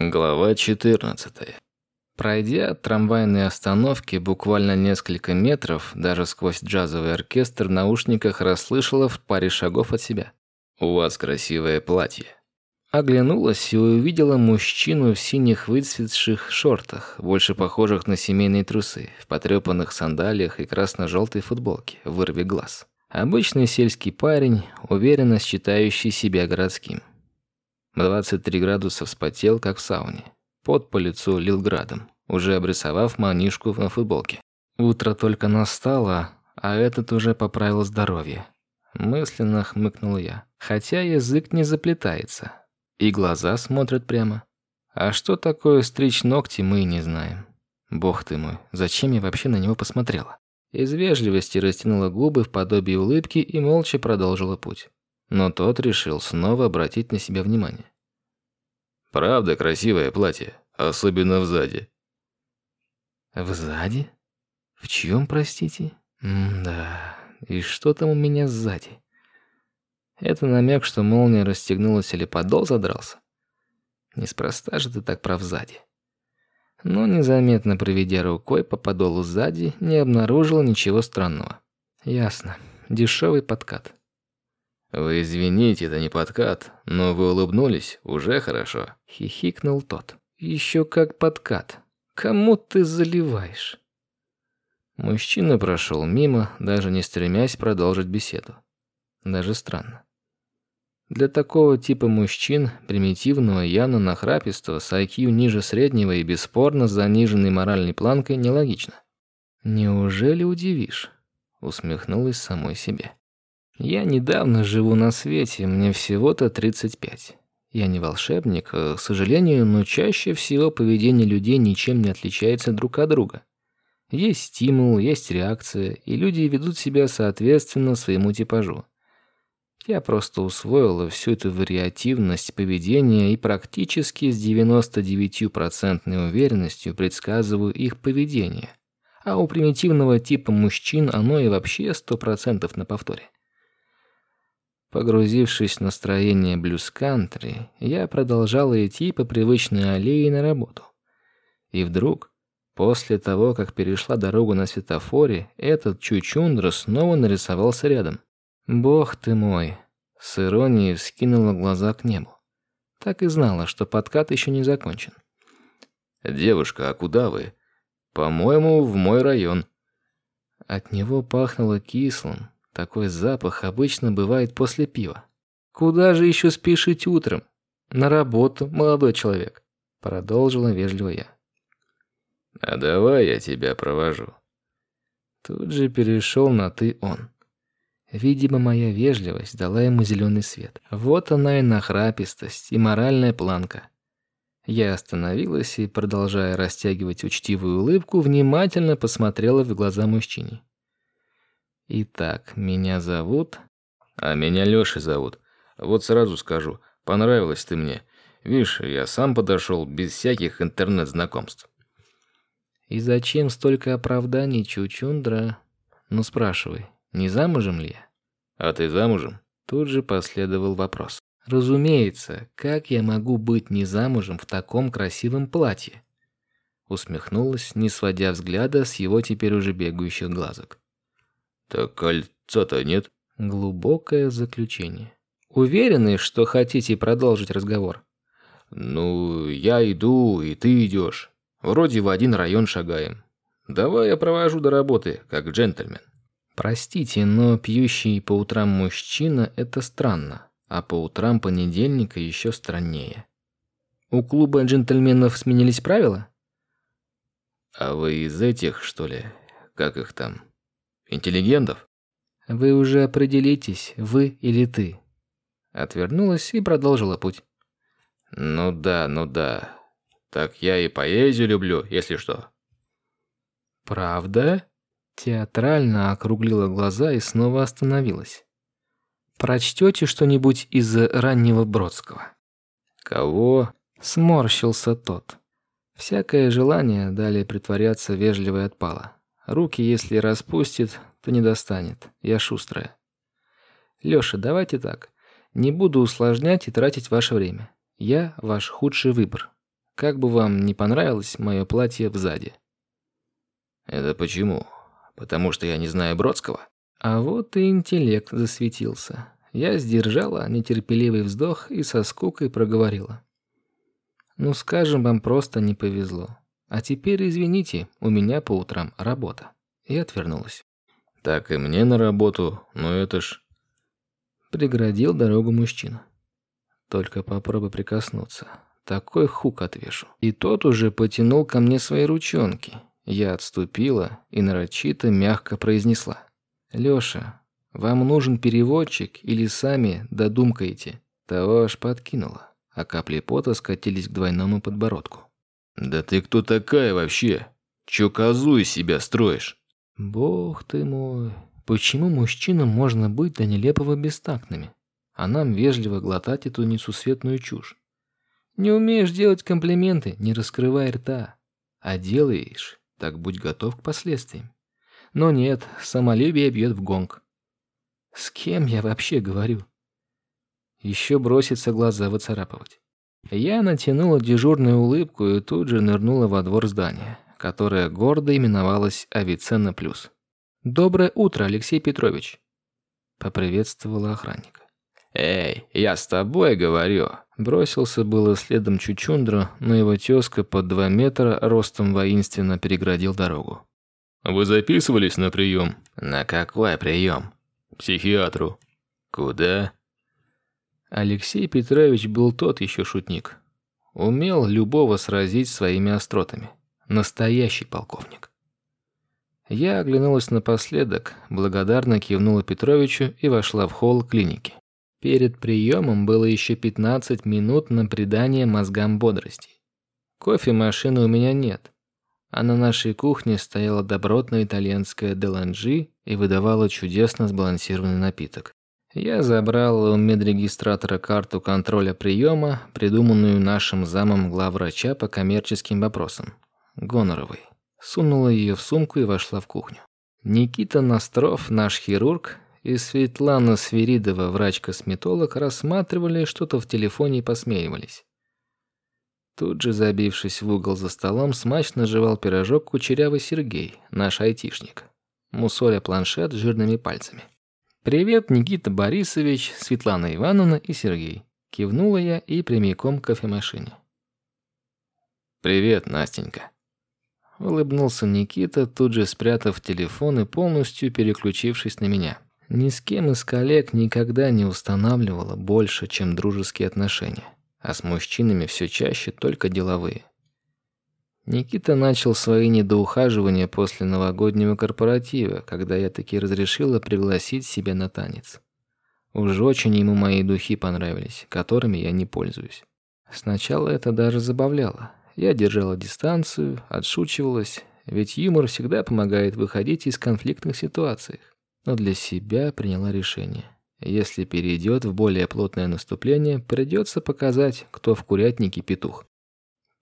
Глава 14. Пройдя от трамвайной остановки буквально несколько метров, даже сквозь джазовый оркестр в наушниках расслышала в паре шагов от себя. «У вас красивое платье». Оглянулась и увидела мужчину в синих выцветших шортах, больше похожих на семейные трусы, в потрепанных сандалиях и красно-желтой футболке, вырви глаз. Обычный сельский парень, уверенно считающий себя городским. 23 градуса вспотел, как в сауне. Пот по лицу лил градом, уже обрисовав манишку на футболке. Утро только настало, а этот уже поправил здоровье. Мысленно хмыкнул я. Хотя язык не заплетается. И глаза смотрят прямо. А что такое стричь ногти, мы не знаем. Бог ты мой, зачем я вообще на него посмотрела? Из вежливости растянула губы в подобие улыбки и молча продолжила путь но тот решил снова обратить на себя внимание. «Правда красивое платье, особенно сзади». «Взади? В чем, простите? М да, и что там у меня сзади?» Это намек, что молния расстегнулась или подол задрался? Неспроста же ты так прав сзади. Но незаметно проведя рукой по подолу сзади, не обнаружил ничего странного. Ясно. Дешевый подкат. «Вы извините, это не подкат, но вы улыбнулись, уже хорошо», — хихикнул тот. «Еще как подкат. Кому ты заливаешь?» Мужчина прошел мимо, даже не стремясь продолжить беседу. Даже странно. Для такого типа мужчин, примитивного, явно нахрапистого, с IQ ниже среднего и бесспорно заниженной моральной планкой, нелогично. «Неужели удивишь?» — усмехнулась самой себе. Я недавно живу на свете, мне всего-то 35. Я не волшебник, э, к сожалению, но чаще всего поведение людей ничем не отличается друг от друга. Есть стимул, есть реакция, и люди ведут себя соответственно своему типажу. Я просто усвоила всю эту вариативность поведения и практически с 99% уверенностью предсказываю их поведение. А у примитивного типа мужчин оно и вообще 100% на повторе. Погрузившись в настроение блюз-кантри, я продолжала идти по привычной аллее на работу. И вдруг, после того, как перешла дорогу на светофоре, этот чучундра снова нарисовался рядом. «Бог ты мой!» С иронией вскинула глаза к небу. Так и знала, что подкат еще не закончен. «Девушка, а куда вы?» «По-моему, в мой район». От него пахнуло кислым, такой запах обычно бывает после пива. Куда же еще спешить утром? На работу, молодой человек, продолжила вежливо я. А давай я тебя провожу. Тут же перешел на ты он. Видимо, моя вежливость дала ему зеленый свет. Вот она и нахрапистость, и моральная планка. Я остановилась и, продолжая растягивать учтивую улыбку, внимательно посмотрела в глаза мужчине. Итак, меня зовут... А меня Лёшей зовут. Вот сразу скажу, понравилась ты мне. Видишь, я сам подошел без всяких интернет-знакомств. И зачем столько оправданий, Чучундра? Ну спрашивай, не замужем ли я? А ты замужем? Тут же последовал вопрос. Разумеется, как я могу быть не замужем в таком красивом платье? Усмехнулась, не сводя взгляда с его теперь уже бегающих глазок. Так кольца-то нет. Глубокое заключение. Уверены, что хотите продолжить разговор? Ну, я иду, и ты идешь. Вроде в один район шагаем. Давай я провожу до работы, как джентльмен. Простите, но пьющий по утрам мужчина – это странно, а по утрам понедельника еще страннее. У клуба джентльменов сменились правила? А вы из этих, что ли? Как их там? Интеллигентов? Вы уже определитесь, вы или ты. Отвернулась и продолжила путь. Ну да, ну да. Так я и поэзию люблю, если что. Правда? Театрально округлила глаза и снова остановилась. Прочтете что-нибудь из раннего Бродского? Кого? Сморщился тот. Всякое желание далее притворяться вежливо отпало. Руки, если распустит, то не достанет. Я шустрая. Лёша, давайте так. Не буду усложнять и тратить ваше время. Я ваш худший выбор. как бы вам не понравилось мое платье сзади. Это почему? Потому что я не знаю Бродского? А вот и интеллект засветился. Я сдержала нетерпеливый вздох и со скукой проговорила. Ну, скажем, вам просто не повезло. А теперь извините, у меня по утрам работа. И отвернулась. Так и мне на работу, но это ж... Преградил дорогу мужчина. Только попробуй прикоснуться. Такой хук отвешу. И тот уже потянул ко мне свои ручонки. Я отступила и нарочито мягко произнесла. «Лёша, вам нужен переводчик или сами додумкаете?» Того аж подкинуло, а капли пота скатились к двойному подбородку. «Да ты кто такая вообще? Чё козу из себя строишь?» «Бог ты мой, почему мужчинам можно быть до нелепого бестактными, а нам вежливо глотать эту несусветную чушь? Не умеешь делать комплименты, не раскрывай рта, а делаешь, так будь готов к последствиям. Но нет, самолюбие бьет в гонг. С кем я вообще говорю? Еще бросится глаза выцарапывать. Я натянула дежурную улыбку и тут же нырнула во двор здания, которое гордо именовалось Авиценна Плюс. «Доброе утро, Алексей Петрович!» Поприветствовала охранника. «Эй, я с тобой говорю!» Бросился было следом Чучундра, но его тезка под два метра ростом воинственно переградил дорогу. «Вы записывались на прием?» «На какой прием?» «Психиатру». «Куда?» Алексей Петрович был тот еще шутник. Умел любого сразить своими остротами. Настоящий полковник. Я оглянулась напоследок, благодарно кивнула Петровичу и вошла в холл клиники. Перед приемом было еще 15 минут на придание мозгам бодрости. Кофемашины у меня нет, а на нашей кухне стояла добротная итальянская деланжи и выдавала чудесно сбалансированный напиток. Я забрал у медрегистратора карту контроля приема, придуманную нашим замом главврача по коммерческим вопросам. Гоноровой. Сунула ее в сумку и вошла в кухню. Никита Настров, наш хирург, и Светлана Свиридова, врач-косметолог, рассматривали что-то в телефоне и посмеивались. Тут же, забившись в угол за столом, смачно жевал пирожок кучерявый Сергей, наш айтишник, мусоля планшет жирными пальцами. «Привет, Никита Борисович, Светлана Ивановна и Сергей». Кивнула я и прямиком к кофемашине. «Привет, Настенька». Улыбнулся Никита, тут же спрятав телефон и полностью переключившись на меня. Ни с кем из коллег никогда не устанавливала больше, чем дружеские отношения, а с мужчинами все чаще только деловые. Никита начал свои недоухаживания после новогоднего корпоратива, когда я таки разрешила пригласить себя на танец. Уж очень ему мои духи понравились, которыми я не пользуюсь. Сначала это даже забавляло. Я держала дистанцию, отшучивалась, ведь юмор всегда помогает выходить из конфликтных ситуаций. Но для себя приняла решение. Если перейдет в более плотное наступление, придется показать, кто в курятнике петух.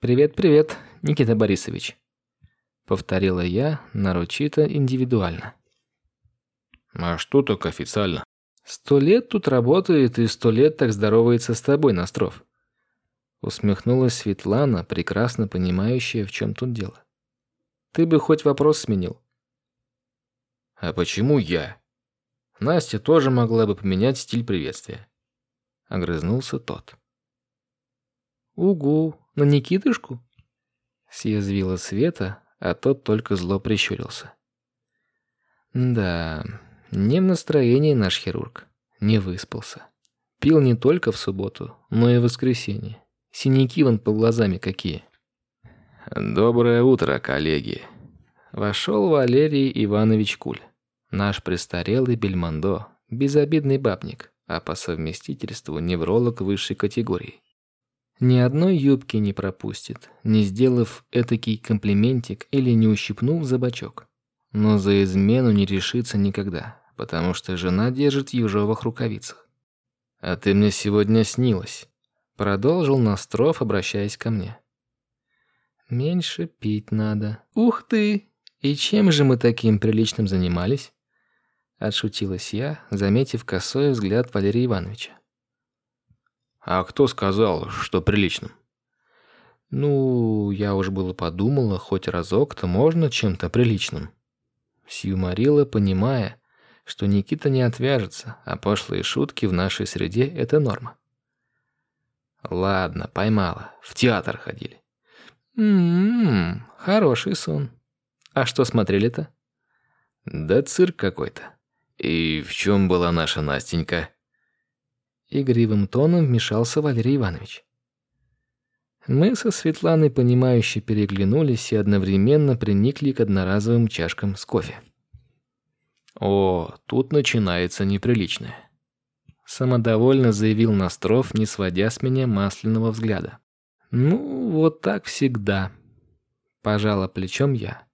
«Привет, привет, Никита Борисович», — повторила я нарочито индивидуально. «А что так официально?» «Сто лет тут работает и сто лет так здоровается с тобой, Настров». Усмехнулась Светлана, прекрасно понимающая, в чем тут дело. «Ты бы хоть вопрос сменил». «А почему я?» Настя тоже могла бы поменять стиль приветствия. Огрызнулся тот. «Угу, на Никитышку?» Съязвила Света, а тот только зло прищурился. «Да, не в настроении наш хирург. Не выспался. Пил не только в субботу, но и в воскресенье. Синяки вон под глазами какие». «Доброе утро, коллеги!» Вошел Валерий Иванович Куль. Наш престарелый бельмондо, безобидный бабник, а по совместительству невролог высшей категории. Ни одной юбки не пропустит, не сделав этакий комплиментик или не ущипнув за бочок. Но за измену не решится никогда, потому что жена держит в ежовых рукавицах. «А ты мне сегодня снилась», — продолжил Настров, обращаясь ко мне. «Меньше пить надо». «Ух ты! И чем же мы таким приличным занимались?» Отшутилась я, заметив косой взгляд Валерия Ивановича. А кто сказал, что приличным? Ну, я уж было подумала, хоть разок-то можно чем-то приличным. Сьюморила, понимая, что Никита не отвяжется, а пошлые шутки в нашей среде – это норма. Ладно, поймала. В театр ходили. Ммм, хороший сон. А что смотрели-то? Да цирк какой-то. И в чем была наша Настенька? Игривым тоном вмешался Валерий Иванович. Мы со Светланой, понимающе переглянулись и одновременно приникли к одноразовым чашкам с кофе. О, тут начинается неприличное. Самодовольно заявил Настров, не сводя с меня масляного взгляда. Ну, вот так всегда. Пожала плечом я.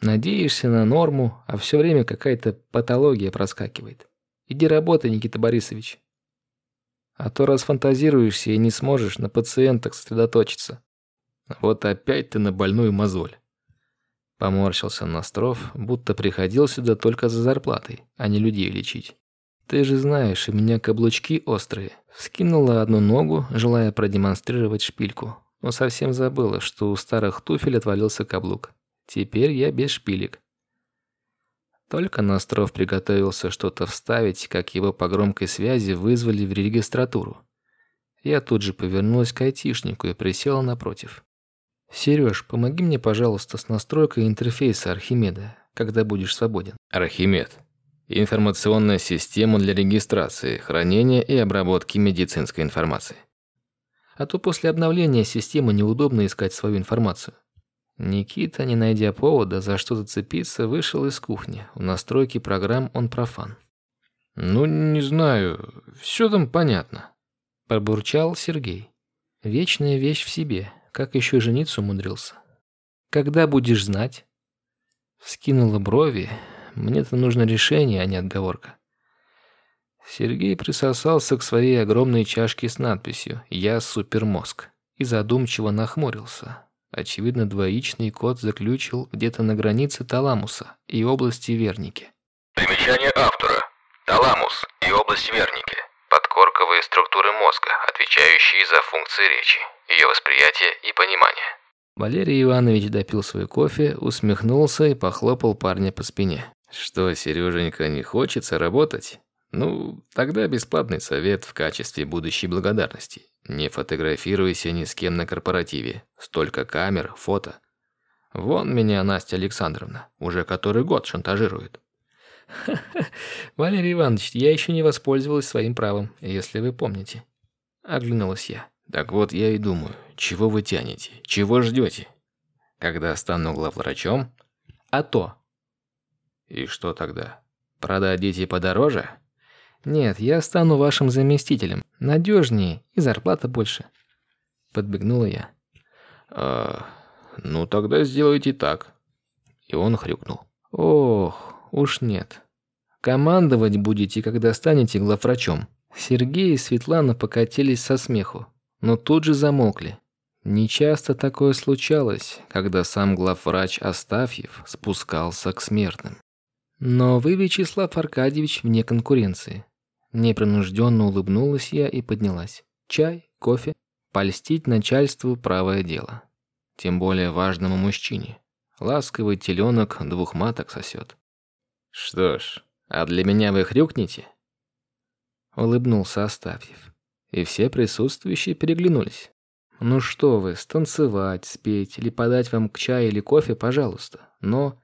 Надеешься на норму, а все время какая-то патология проскакивает. Иди работай, Никита Борисович. А то расфантазируешься и не сможешь на пациентах сосредоточиться. Вот опять ты на больную мозоль. Поморщился Настров, будто приходил сюда только за зарплатой, а не людей лечить. Ты же знаешь, у меня каблучки острые. Скинула одну ногу, желая продемонстрировать шпильку, но совсем забыла, что у старых туфель отвалился каблук. Теперь я без шпилек. Только Настров приготовился что-то вставить, как его по громкой связи вызвали в регистратуру. Я тут же повернулась к айтишнику и присела напротив. «Сереж, помоги мне, пожалуйста, с настройкой интерфейса Архимеда, когда будешь свободен». Архимед. Информационная система для регистрации, хранения и обработки медицинской информации. А то после обновления системы неудобно искать свою информацию. Никита, не найдя повода, за что зацепиться, вышел из кухни. В настройке программ он профан. «Ну, не знаю, все там понятно», – пробурчал Сергей. «Вечная вещь в себе, как еще жениться умудрился. Когда будешь знать?» Скинула брови. «Мне-то нужно решение, а не отговорка». Сергей присосался к своей огромной чашке с надписью «Я супермозг» и задумчиво нахмурился. Очевидно, двоичный код заключил где-то на границе таламуса и области верники. Примечание автора. Таламус и область верники. Подкорковые структуры мозга, отвечающие за функции речи, ее восприятие и понимание. Валерий Иванович допил свой кофе, усмехнулся и похлопал парня по спине. «Что, Сереженька, не хочется работать? Ну, тогда бесплатный совет в качестве будущей благодарности. Не фотографируйся ни с кем на корпоративе. Столько камер, фото. Вон меня Настя Александровна уже который год шантажирует. Валерий Иванович, я еще не воспользовалась своим правом, если вы помните. Оглянулась я. Так вот я и думаю, чего вы тянете, чего ждете? Когда стану главврачом? А то. И что тогда? Продадите подороже? Нет, я стану вашим заместителем. Надежнее и зарплата больше. Подбегнула я. А, ну тогда сделайте так. И он хрюкнул. Ох, уж нет. Командовать будете, когда станете главврачом. Сергей и Светлана покатились со смеху, но тут же замолкли. Нечасто такое случалось, когда сам главврач Астафьев спускался к смертным. Но вы, Вячеслав Аркадьевич, вне конкуренции. Непринужденно улыбнулась я и поднялась. Чай, кофе, польстить начальству правое дело. Тем более важному мужчине. Ласковый теленок двух маток сосет. Что ж, а для меня вы хрюкнете? Улыбнулся Астафьев. И все присутствующие переглянулись. Ну что вы, станцевать, спеть или подать вам к чаю или кофе, пожалуйста. Но...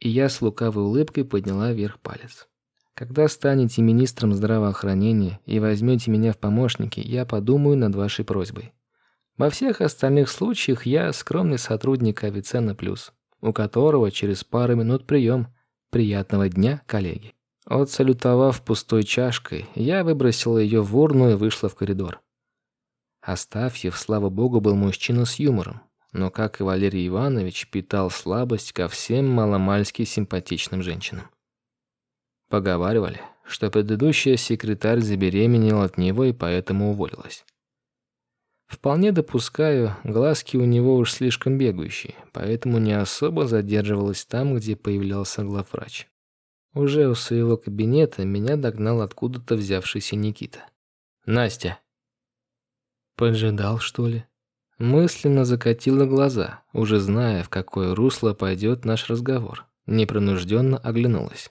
И я с лукавой улыбкой подняла вверх палец. Когда станете министром здравоохранения и возьмете меня в помощники, я подумаю над вашей просьбой. Во всех остальных случаях я скромный сотрудник Авиценна Плюс, у которого через пару минут прием. Приятного дня, коллеги. Отсалютовав пустой чашкой, я выбросила ее в урну и вышла в коридор. Астафьев, слава богу, был мужчина с юмором, но, как и Валерий Иванович, питал слабость ко всем маломальски симпатичным женщинам. Поговаривали, что предыдущая секретарь забеременела от него и поэтому уволилась. Вполне допускаю, глазки у него уж слишком бегающие, поэтому не особо задерживалась там, где появлялся главврач. Уже у своего кабинета меня догнал откуда-то взявшийся Никита. «Настя!» «Поджидал, что ли?» Мысленно закатила глаза, уже зная, в какое русло пойдет наш разговор. Непринужденно оглянулась.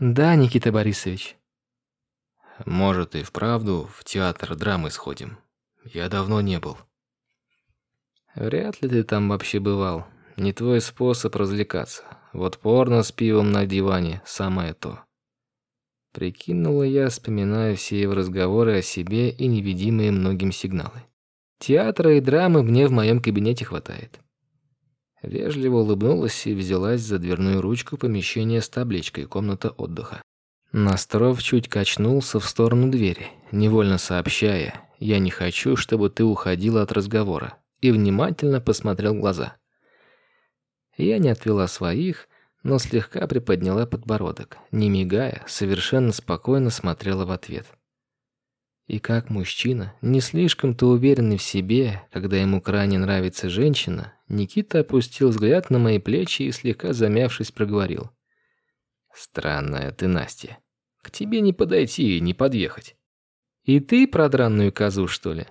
«Да, Никита Борисович». «Может, и вправду в театр драмы сходим? Я давно не был». «Вряд ли ты там вообще бывал. Не твой способ развлекаться. Вот порно с пивом на диване – самое то». Прикинула я, вспоминая все его разговоры о себе и невидимые многим сигналы. Театра и драмы мне в моем кабинете хватает. Вежливо улыбнулась и взялась за дверную ручку помещения с табличкой «Комната отдыха». Настров чуть качнулся в сторону двери, невольно сообщая «Я не хочу, чтобы ты уходила от разговора», и внимательно посмотрел в глаза. Я не отвела своих, но слегка приподняла подбородок, не мигая, совершенно спокойно смотрела в ответ. И как мужчина, не слишком-то уверенный в себе, когда ему крайне нравится женщина, Никита опустил взгляд на мои плечи и слегка замявшись проговорил: "Странная ты, Настя. К тебе не подойти и не подъехать". "И ты про дранную козу, что ли?"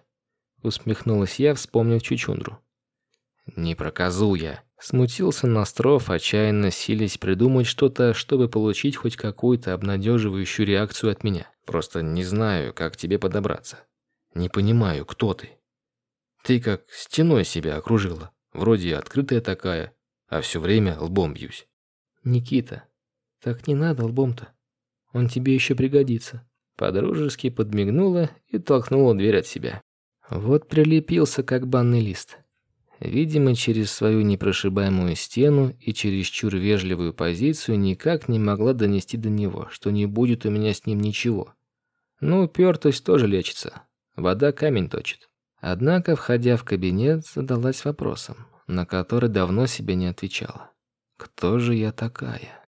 усмехнулась я, вспомнив Чучундру. "Не про козу я", Смутился Настров, отчаянно силясь придумать что-то, чтобы получить хоть какую-то обнадеживающую реакцию от меня. Просто не знаю, как тебе подобраться. Не понимаю, кто ты. Ты как стеной себя окружила. Вроде открытая такая, а все время лбом бьюсь. Никита, так не надо лбом-то. Он тебе еще пригодится. Подружески подмигнула и толкнула дверь от себя. Вот прилепился, как банный лист. Видимо, через свою непрошибаемую стену и через чур вежливую позицию никак не могла донести до него, что не будет у меня с ним ничего. Ну, упертость тоже лечится. Вода камень точит. Однако, входя в кабинет, задалась вопросом, на который давно себе не отвечала. Кто же я такая?